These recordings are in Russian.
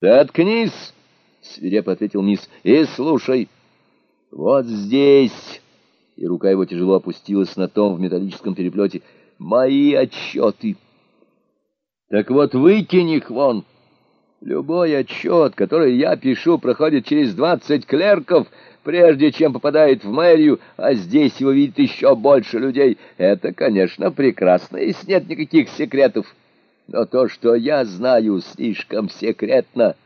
«Заткнись!» — свирепо ответил мисс. «И слушай. Вот здесь...» И рука его тяжело опустилась на том в металлическом переплете. «Мои отчеты!» «Так вот выкинь их вон!» Любой отчет, который я пишу, проходит через двадцать клерков, прежде чем попадает в мэрию, а здесь его видит еще больше людей. Это, конечно, прекрасно, если нет никаких секретов. Но то, что я знаю, слишком секретно.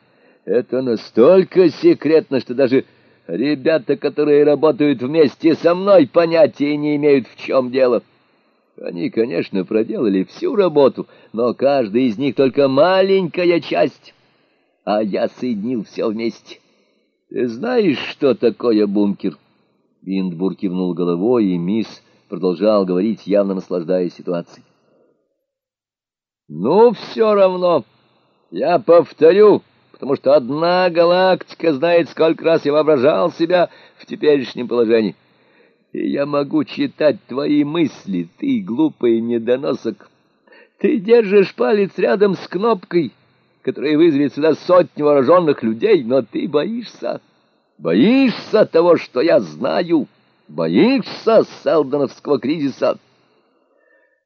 Это настолько секретно, что даже ребята, которые работают вместе со мной, понятия не имеют, в чем дело. Они, конечно, проделали всю работу, но каждый из них только маленькая часть а я соединил все вместе. Ты знаешь, что такое бункер?» Виндбур кивнул головой, и мисс продолжал говорить, явно наслаждаясь ситуацией. «Ну, все равно. Я повторю, потому что одна галактика знает, сколько раз я воображал себя в теперешнем положении. И я могу читать твои мысли, ты глупый недоносок. Ты держишь палец рядом с кнопкой» которая вызовет сюда сотни вооруженных людей, но ты боишься, боишься того, что я знаю, боишься Селдоновского кризиса.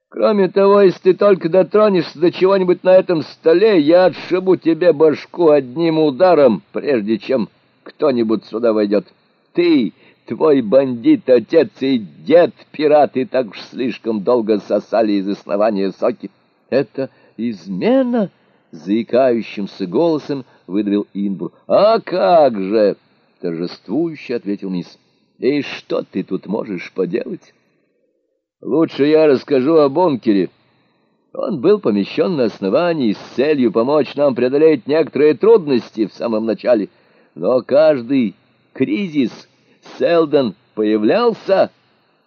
Кроме того, если ты только дотронешься до чего-нибудь на этом столе, я отшибу тебе башку одним ударом, прежде чем кто-нибудь сюда войдет. Ты, твой бандит, отец и дед, пираты, так уж слишком долго сосали из основания соки. Это измена, — заикающимся голосом выдавил Инбур. «А как же!» — торжествующе ответил мисс. «И что ты тут можешь поделать?» «Лучше я расскажу о бункере. Он был помещен на основании с целью помочь нам преодолеть некоторые трудности в самом начале. Но каждый кризис Селдон появлялся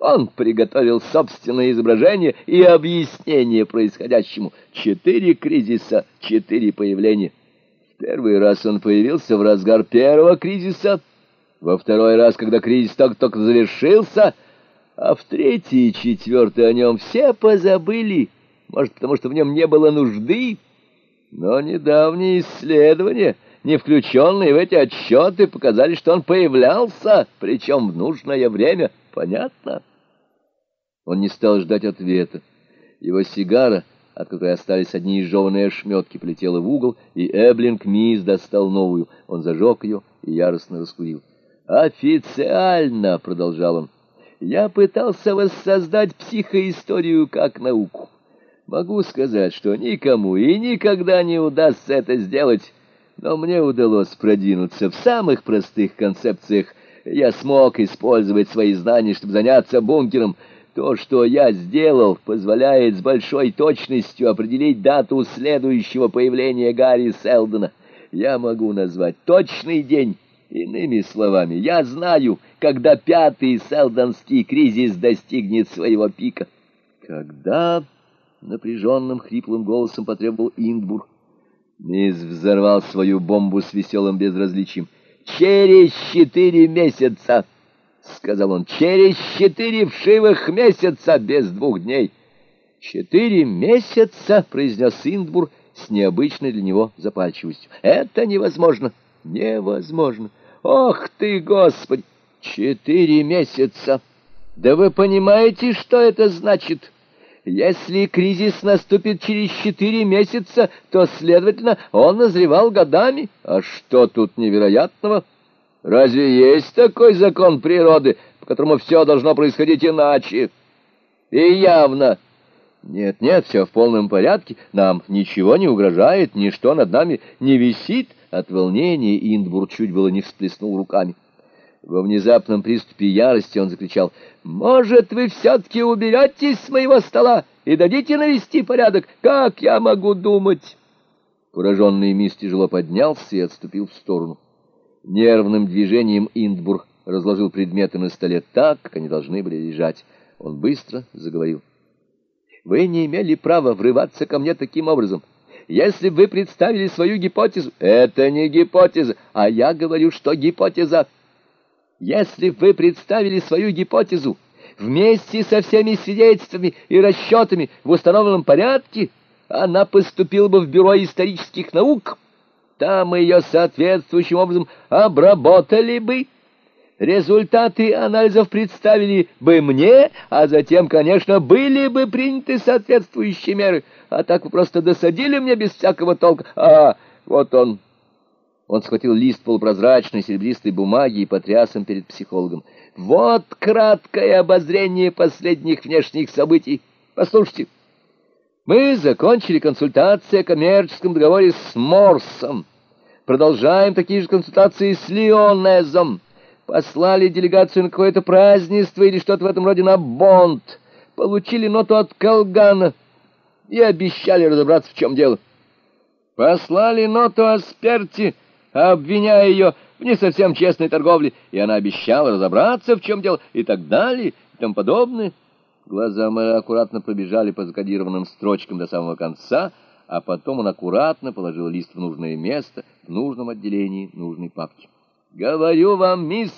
он приготовил собственное изображение и объяснение происходящему. Четыре кризиса, четыре появления. Первый раз он появился в разгар первого кризиса, во второй раз, когда кризис только-только завершился, а в третий и четвертый о нем все позабыли, может, потому что в нем не было нужды. Но недавние исследования, не включенные в эти отчеты, показали, что он появлялся, причем в нужное время. Понятно? Он не стал ждать ответа. Его сигара, от которой остались одни изжеванные ошметки, полетела в угол, и Эблинг Мисс достал новую. Он зажег ее и яростно раскурил. «Официально!» — продолжал он. «Я пытался воссоздать психоисторию как науку. Могу сказать, что никому и никогда не удастся это сделать, но мне удалось продвинуться в самых простых концепциях. Я смог использовать свои знания, чтобы заняться бункером — то, что я сделал, позволяет с большой точностью определить дату следующего появления Гарри Селдона. Я могу назвать точный день. Иными словами, я знаю, когда пятый селдонский кризис достигнет своего пика. Когда... Напряженным хриплым голосом потребовал Индбур. Мисс взорвал свою бомбу с веселым безразличием. «Через четыре месяца!» — сказал он, — через четыре вшивых месяца без двух дней. — Четыре месяца, — произнес Индбур с необычной для него запальчивостью. — Это невозможно. Невозможно. Ох ты, Господи! Четыре месяца! Да вы понимаете, что это значит? Если кризис наступит через четыре месяца, то, следовательно, он назревал годами. А что тут невероятного? — Разве есть такой закон природы, по которому все должно происходить иначе? И явно... Нет, нет, все в полном порядке. Нам ничего не угрожает, ничто над нами не висит. От волнения Индбур чуть было не всплеснул руками. Во внезапном приступе ярости он закричал, «Может, вы все-таки уберетесь с моего стола и дадите навести порядок? Как я могу думать?» Пораженный мисс тяжело поднялся и отступил в сторону. Нервным движением Индбург разложил предметы на столе так, как они должны были лежать. Он быстро заговорил. «Вы не имели права врываться ко мне таким образом. Если бы вы представили свою гипотезу...» «Это не гипотеза, а я говорю, что гипотеза...» «Если бы вы представили свою гипотезу вместе со всеми свидетельствами и расчетами в установленном порядке, она поступила бы в Бюро исторических наук...» там ее соответствующим образом обработали бы. Результаты анализов представили бы мне, а затем, конечно, были бы приняты соответствующие меры. А так вы просто досадили мне без всякого толка. А вот он. Он схватил лист полупрозрачной серебристой бумаги и потряс им перед психологом. Вот краткое обозрение последних внешних событий. Послушайте. Мы закончили консультации о коммерческом договоре с Морсом. Продолжаем такие же консультации с Лионезом послали делегацию на какое-то празднество или что-то в этом роде на Бонд, получили ноту от Колгана и обещали разобраться, в чем дело. Послали ноту о Сперти, обвиняя ее в не совсем честной торговле, и она обещала разобраться, в чем дело, и так далее, и тому подобное. Глаза мэра аккуратно пробежали по закодированным строчкам до самого конца, а потом он аккуратно положил лист в нужное место, в нужном отделении нужной папки. Говорю вам, мисс,